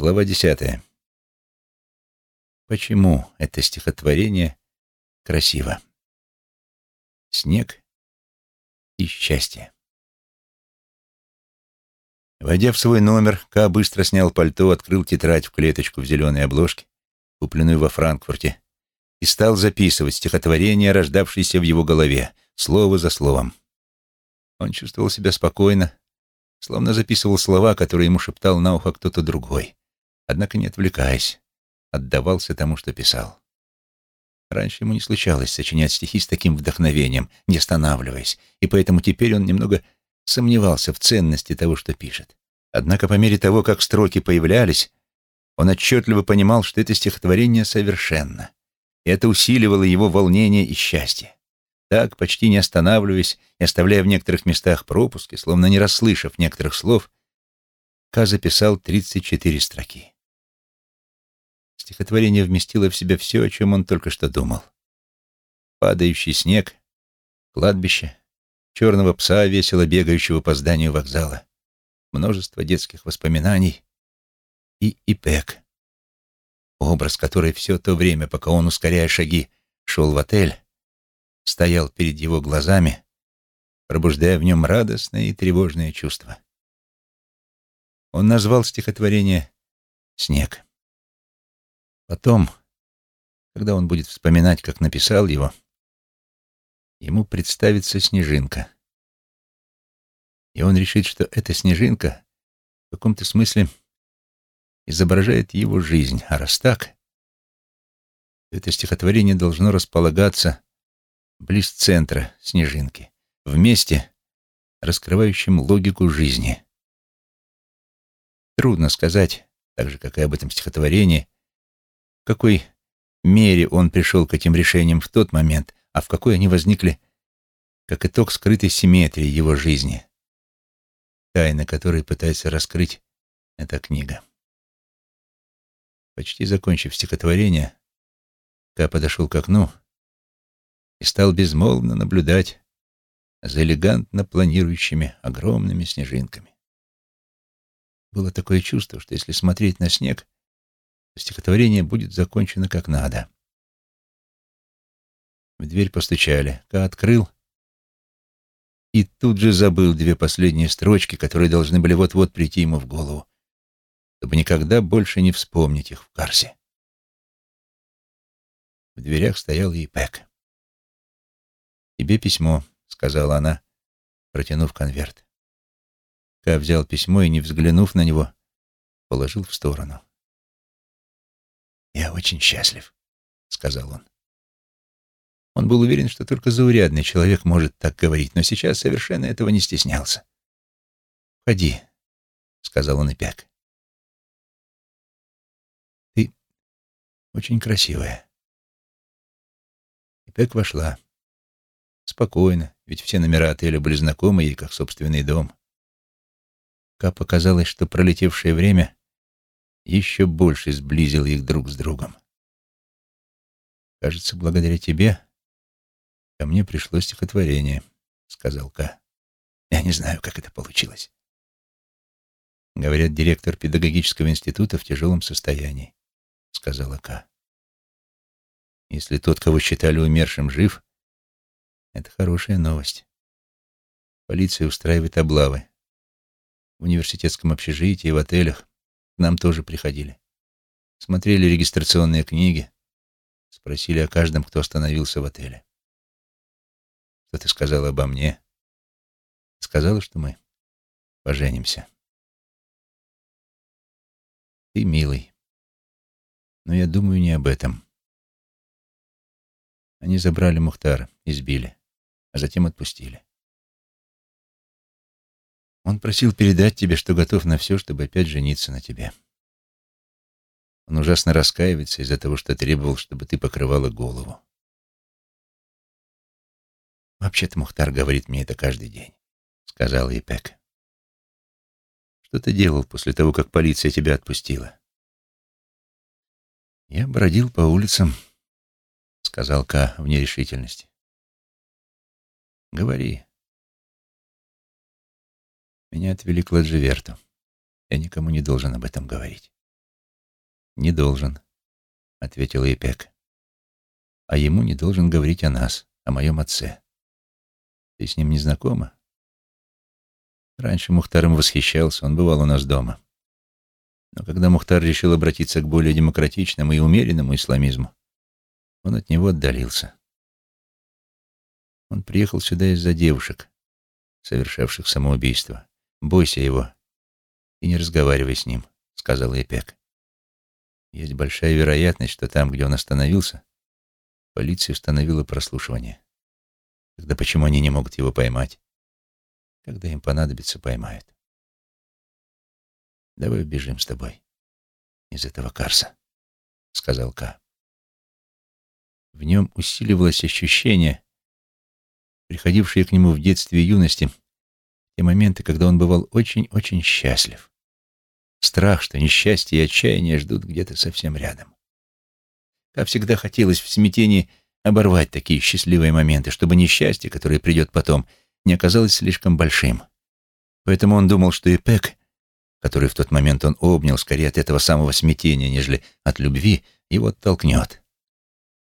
Глава десятая. Почему это стихотворение красиво? Снег и счастье. Войдя в свой номер, Ка быстро снял пальто, открыл тетрадь в клеточку в зеленой обложке, купленную во Франкфурте, и стал записывать стихотворение, рождавшееся в его голове, слово за словом. Он чувствовал себя спокойно, словно записывал слова, которые ему шептал на ухо кто-то другой однако не отвлекаясь, отдавался тому, что писал. Раньше ему не случалось сочинять стихи с таким вдохновением, не останавливаясь, и поэтому теперь он немного сомневался в ценности того, что пишет. Однако по мере того, как строки появлялись, он отчетливо понимал, что это стихотворение совершенно, и это усиливало его волнение и счастье. Так, почти не останавливаясь и оставляя в некоторых местах пропуски, словно не расслышав некоторых слов, Ка записал 34 строки. Стихотворение вместило в себя все, о чем он только что думал. Падающий снег, кладбище, черного пса, весело бегающего по зданию вокзала, множество детских воспоминаний и Ипек, образ, который все то время, пока он, ускоряя шаги, шел в отель, стоял перед его глазами, пробуждая в нем радостное и тревожное чувство. Он назвал стихотворение «Снег». Потом, когда он будет вспоминать, как написал его, ему представится снежинка. И он решит, что эта снежинка в каком-то смысле изображает его жизнь, а раз так, это стихотворение должно располагаться близ центра снежинки, в месте, раскрывающем логику жизни. Трудно сказать, так же, как и об этом стихотворении, в какой мере он пришел к этим решениям в тот момент, а в какой они возникли как итог скрытой симметрии его жизни, тайна которой пытается раскрыть эта книга. Почти закончив стихотворение, Ка подошел к окну и стал безмолвно наблюдать за элегантно планирующими огромными снежинками. Было такое чувство, что если смотреть на снег, стихотворение будет закончено как надо. В дверь постучали. Ка открыл и тут же забыл две последние строчки, которые должны были вот-вот прийти ему в голову, чтобы никогда больше не вспомнить их в Карсе. В дверях стоял Ипек. «Тебе письмо», — сказала она, протянув конверт. Ка взял письмо и, не взглянув на него, положил в сторону. «Я очень счастлив», — сказал он. Он был уверен, что только заурядный человек может так говорить, но сейчас совершенно этого не стеснялся. «Входи», — сказал он пяк. «Ты очень красивая». И Пек вошла. Спокойно, ведь все номера отеля были знакомы ей, как собственный дом. Ка показалось, что пролетевшее время еще больше сблизил их друг с другом. «Кажется, благодаря тебе ко мне пришло стихотворение», — сказал Ка. «Я не знаю, как это получилось». «Говорят, директор педагогического института в тяжелом состоянии», — сказала Ка. «Если тот, кого считали умершим, жив, это хорошая новость. Полиция устраивает облавы. В университетском общежитии, в отелях нам тоже приходили. Смотрели регистрационные книги, спросили о каждом, кто остановился в отеле. Что ты сказала обо мне? Сказала, что мы поженимся. Ты милый. Но я думаю не об этом. Они забрали Мухтара, избили, а затем отпустили. Он просил передать тебе, что готов на все, чтобы опять жениться на тебе. Он ужасно раскаивается из-за того, что требовал, чтобы ты покрывала голову. «Вообще-то Мухтар говорит мне это каждый день», — сказал Ипек. «Что ты делал после того, как полиция тебя отпустила?» «Я бродил по улицам», — сказал Ка в нерешительности. «Говори», меня отвели к Ладживерту. Я никому не должен об этом говорить. «Не должен», — ответил Епек. «А ему не должен говорить о нас, о моем отце. Ты с ним не знакома?» Раньше Мухтар им восхищался, он бывал у нас дома. Но когда Мухтар решил обратиться к более демократичному и умеренному исламизму, он от него отдалился. Он приехал сюда из-за девушек, совершавших самоубийство. Бойся его и не разговаривай с ним, — сказал Эпек. Есть большая вероятность, что там, где он остановился, полиция установила прослушивание. Тогда почему они не могут его поймать? Когда им понадобится, поймают. Давай убежим с тобой из этого Карса, — сказал Ка. В нем усиливалось ощущение, приходившее к нему в детстве и юности, те моменты, когда он бывал очень-очень счастлив. Страх, что несчастье и отчаяние ждут где-то совсем рядом. Ка всегда хотелось в смятении оборвать такие счастливые моменты, чтобы несчастье, которое придет потом, не оказалось слишком большим. Поэтому он думал, что и Пэк, который в тот момент он обнял скорее от этого самого смятения, нежели от любви, его оттолкнет.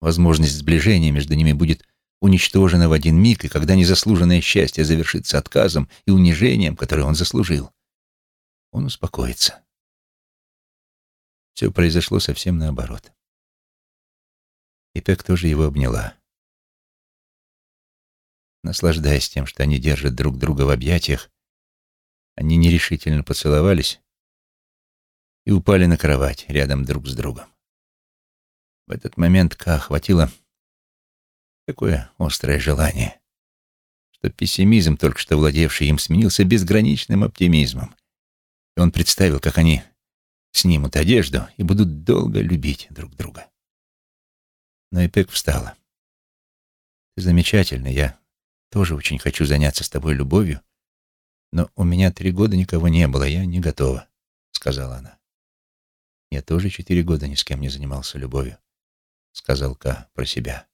Возможность сближения между ними будет уничтожена в один миг, и когда незаслуженное счастье завершится отказом и унижением, которое он заслужил, он успокоится. Все произошло совсем наоборот. И Пек тоже его обняла. Наслаждаясь тем, что они держат друг друга в объятиях, они нерешительно поцеловались и упали на кровать рядом друг с другом. В этот момент Ка охватило такое острое желание, что пессимизм, только что владевший им, сменился безграничным оптимизмом. И он представил, как они снимут одежду и будут долго любить друг друга. Но Эпек встала. «Ты замечательный, я тоже очень хочу заняться с тобой любовью, но у меня три года никого не было, я не готова», — сказала она. «Я тоже четыре года ни с кем не занимался любовью», — сказал Ка про себя.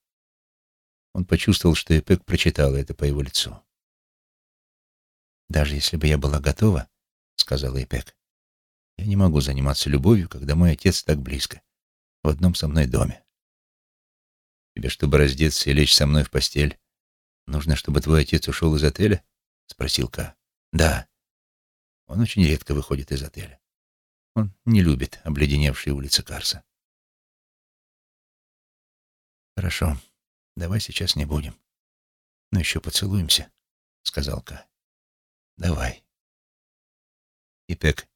Он почувствовал, что Эпек прочитала это по его лицу. «Даже если бы я была готова», — сказала Эпек, — «я не могу заниматься любовью, когда мой отец так близко, в одном со мной доме. Тебе, чтобы раздеться и лечь со мной в постель, «Нужно, чтобы твой отец ушел из отеля?» — спросил Ка. «Да. Он очень редко выходит из отеля. Он не любит обледеневшие улицы Карса». «Хорошо, давай сейчас не будем. Но еще поцелуемся», — сказал Ка. «Давай». И Пек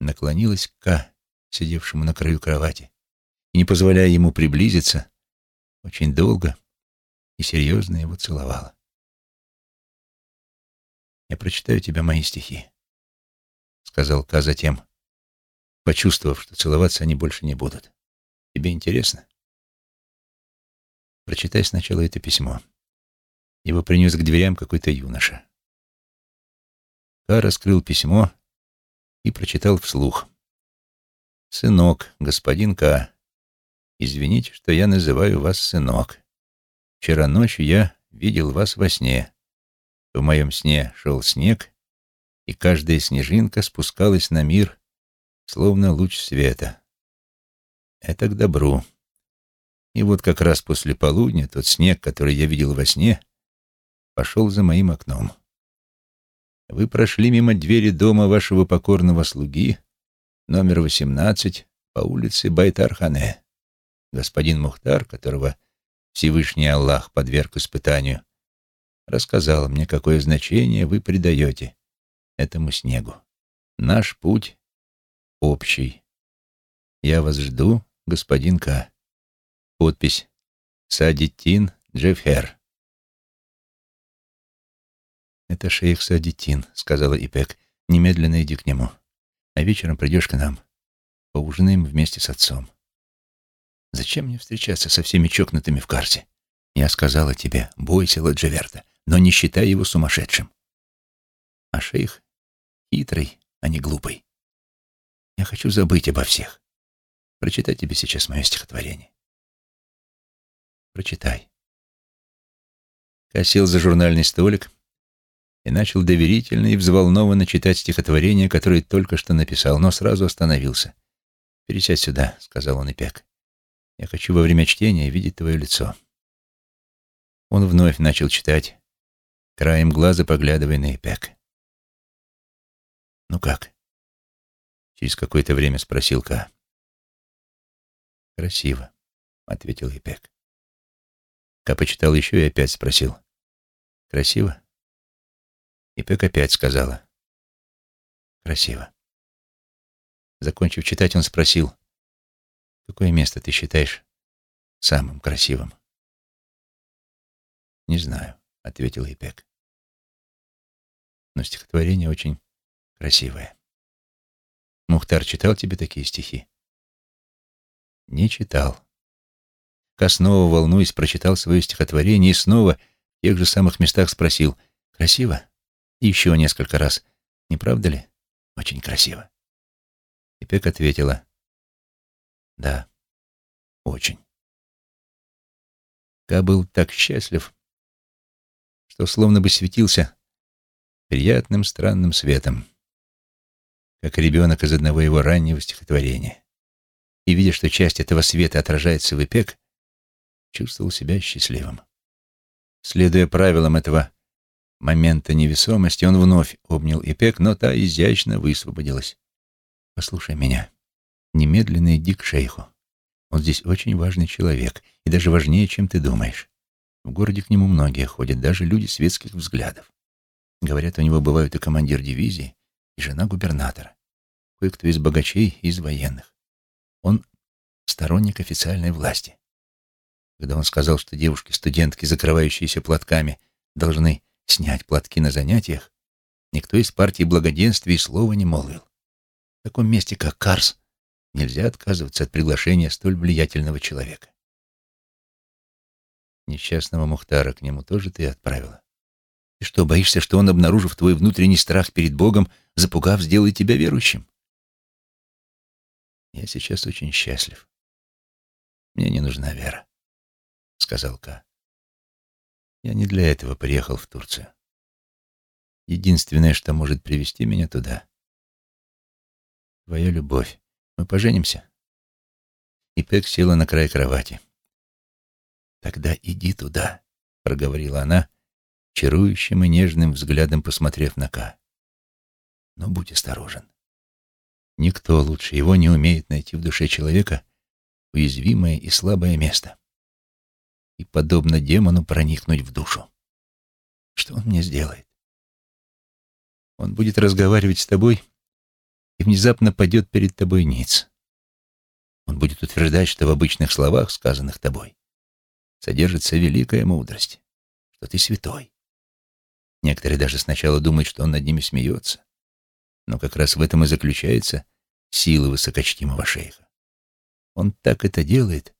наклонилась к Ка, сидевшему на краю кровати, и, не позволяя ему приблизиться, очень долго и серьезно его целовала. «Я прочитаю тебе мои стихи», — сказал Ка затем, почувствовав, что целоваться они больше не будут. «Тебе интересно?» «Прочитай сначала это письмо». Его принес к дверям какой-то юноша. Ка раскрыл письмо и прочитал вслух. «Сынок, господин К, извините, что я называю вас сынок. Вчера ночью я видел вас во сне. В моем сне шел снег, и каждая снежинка спускалась на мир, словно луч света. Это к добру. И вот как раз после полудня тот снег, который я видел во сне, пошел за моим окном. Вы прошли мимо двери дома вашего покорного слуги, номер 18, по улице Байтархане. Господин Мухтар, которого Всевышний Аллах подверг испытанию, рассказал мне, какое значение вы придаете этому снегу. Наш путь общий. Я вас жду, господин К. Подпись Садитин Джефхер. «Это шейх Садитин», — сказала Ипек. «Немедленно иди к нему. А вечером придешь к нам. Поужинаем вместе с отцом». Зачем мне встречаться со всеми чокнутыми в карте? Я сказала тебе, бойся Ладжеверта, но не считай его сумасшедшим. А шейх хитрый, а не глупый. Я хочу забыть обо всех. Прочитай тебе сейчас мое стихотворение. Прочитай. Косил за журнальный столик и начал доверительно и взволнованно читать стихотворение, которое только что написал, но сразу остановился. «Пересядь сюда», — сказал он Ипек. «Я хочу во время чтения видеть твое лицо». Он вновь начал читать, краем глаза поглядывая на Ипек. «Ну как?» — через какое-то время спросил Ка. «Красиво», — ответил Ипек. Ка почитал еще и опять спросил. «Красиво?» Ипек опять сказала. «Красиво». Закончив читать, он спросил, «Какое место ты считаешь самым красивым?» «Не знаю», — ответил Ипек. «Но стихотворение очень красивое. Мухтар читал тебе такие стихи?» «Не читал». Ка снова, волнуясь, прочитал свое стихотворение и снова в тех же самых местах спросил, «Красиво?» И еще несколько раз. «Не правда ли? Очень красиво». И Пек ответила, «Да, очень». Ка был так счастлив, что словно бы светился приятным странным светом, как ребенок из одного его раннего стихотворения. И, видя, что часть этого света отражается в Ипек, чувствовал себя счастливым. Следуя правилам этого момента невесомости, он вновь обнял Ипек, но та изящно высвободилась. Послушай меня. Немедленно иди к шейху. Он здесь очень важный человек, и даже важнее, чем ты думаешь. В городе к нему многие ходят, даже люди светских взглядов. Говорят, у него бывают и командир дивизии, и жена губернатора. Кое-кто из богачей и из военных. Он сторонник официальной власти. Когда он сказал, что девушки-студентки, закрывающиеся платками, должны снять платки на занятиях, никто из партии благоденствия и слова не молвил. В таком месте, как Карс, нельзя отказываться от приглашения столь влиятельного человека. Несчастного Мухтара к нему тоже ты отправила. Ты что, боишься, что он, обнаружив твой внутренний страх перед Богом, запугав, сделает тебя верующим? Я сейчас очень счастлив. Мне не нужна вера, — сказал Ка. Я не для этого приехал в Турцию. Единственное, что может привести меня туда, Твоя любовь. Мы поженимся?» И Пек села на край кровати. «Тогда иди туда», — проговорила она, чарующим и нежным взглядом посмотрев на Ка. «Но будь осторожен. Никто лучше его не умеет найти в душе человека уязвимое и слабое место и, подобно демону, проникнуть в душу. Что он мне сделает? Он будет разговаривать с тобой и внезапно падет перед тобой ниц. Он будет утверждать, что в обычных словах, сказанных тобой, содержится великая мудрость, что ты святой. Некоторые даже сначала думают, что он над ними смеется, но как раз в этом и заключается сила высокочтимого шейха. Он так это делает,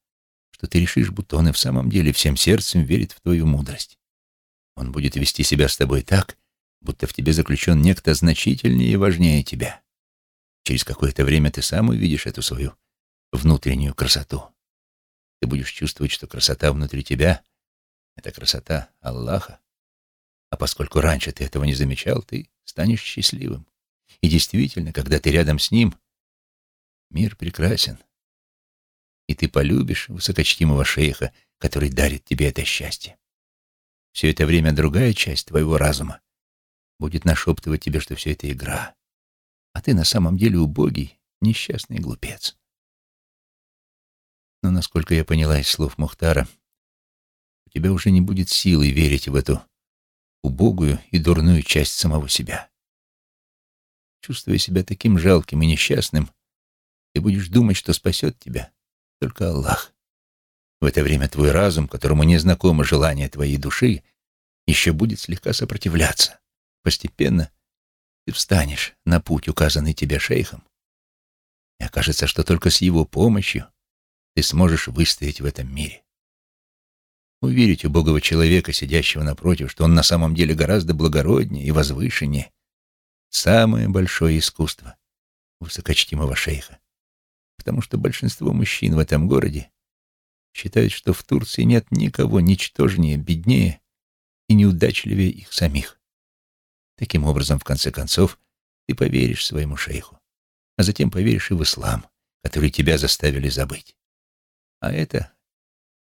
что ты решишь, будто он и в самом деле всем сердцем верит в твою мудрость. Он будет вести себя с тобой так, будто в тебе заключен некто значительнее и важнее тебя. Через какое-то время ты сам увидишь эту свою внутреннюю красоту. Ты будешь чувствовать, что красота внутри тебя — это красота Аллаха. А поскольку раньше ты этого не замечал, ты станешь счастливым. И действительно, когда ты рядом с ним, мир прекрасен. И ты полюбишь высокочтимого шейха, который дарит тебе это счастье. Все это время другая часть твоего разума будет нашептывать тебе, что все это игра, а ты на самом деле убогий, несчастный глупец. Но, насколько я поняла из слов Мухтара, у тебя уже не будет силы верить в эту убогую и дурную часть самого себя. Чувствуя себя таким жалким и несчастным, ты будешь думать, что спасет тебя только Аллах. В это время твой разум, которому не знакомо желание твоей души, еще будет слегка сопротивляться. Постепенно ты встанешь на путь, указанный тебе шейхом, и окажется, что только с его помощью ты сможешь выстоять в этом мире. Уверить убогого человека, сидящего напротив, что он на самом деле гораздо благороднее и возвышеннее, самое большое искусство высокочтимого шейха. Потому что большинство мужчин в этом городе считают, что в Турции нет никого ничтожнее, беднее и неудачливее их самих. Таким образом, в конце концов, ты поверишь своему шейху, а затем поверишь и в ислам, которые тебя заставили забыть. А это,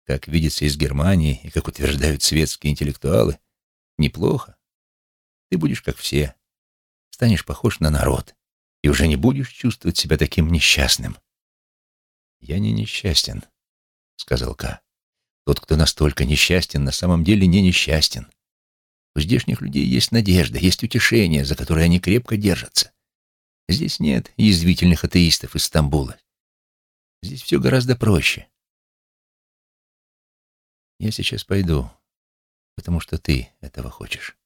как видится из Германии и как утверждают светские интеллектуалы, неплохо. Ты будешь как все, станешь похож на народ и уже не будешь чувствовать себя таким несчастным. «Я не несчастен», — сказал Ка. «Тот, кто настолько несчастен, на самом деле не несчастен. У здешних людей есть надежда, есть утешение, за которое они крепко держатся. Здесь нет язвительных атеистов из Стамбула. Здесь все гораздо проще. Я сейчас пойду, потому что ты этого хочешь.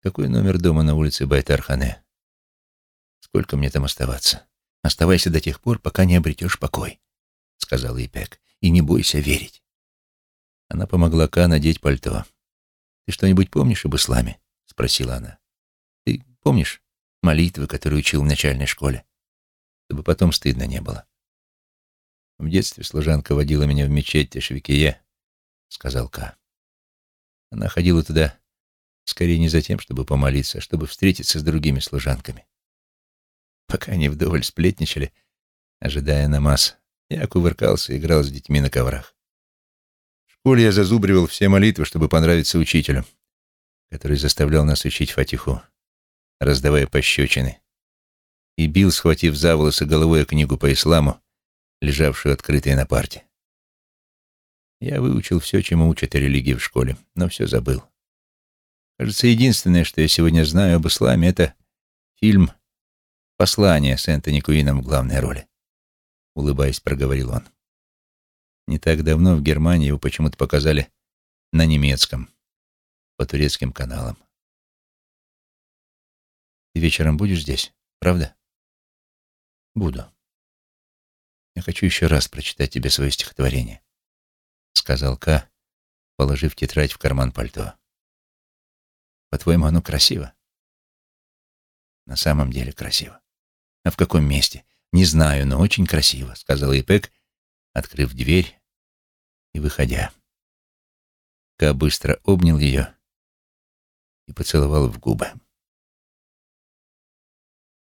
Какой номер дома на улице Байтархане? Сколько мне там оставаться? Оставайся до тех пор, пока не обретешь покой, — сказала Ипек, — и не бойся верить. Она помогла Ка надеть пальто. «Ты что-нибудь помнишь об исламе?» — спросила она. «Ты помнишь молитвы, которые учил в начальной школе? Чтобы потом стыдно не было». «В детстве служанка водила меня в мечеть Тешвикие», — сказал Ка. Она ходила туда скорее не за тем, чтобы помолиться, а чтобы встретиться с другими служанками. Пока они вдоволь сплетничали, ожидая намаз, я кувыркался и играл с детьми на коврах школе я зазубривал все молитвы, чтобы понравиться учителю, который заставлял нас учить фатиху, раздавая пощечины, и бил, схватив за волосы головой книгу по исламу, лежавшую открытой на парте. Я выучил все, чему учат религии в школе, но все забыл. Кажется, единственное, что я сегодня знаю об исламе, это фильм «Послание» с Энтони Куином в главной роли. Улыбаясь, проговорил он. Не так давно в Германии его почему-то показали на немецком, по турецким каналам. Ты вечером будешь здесь, правда? Буду. Я хочу еще раз прочитать тебе свое стихотворение, сказал К, положив тетрадь в карман пальто. По-твоему, оно красиво? На самом деле красиво. А в каком месте? Не знаю, но очень красиво, сказал Ипек, открыв дверь и выходя. Ка быстро обнял ее и поцеловал в губы.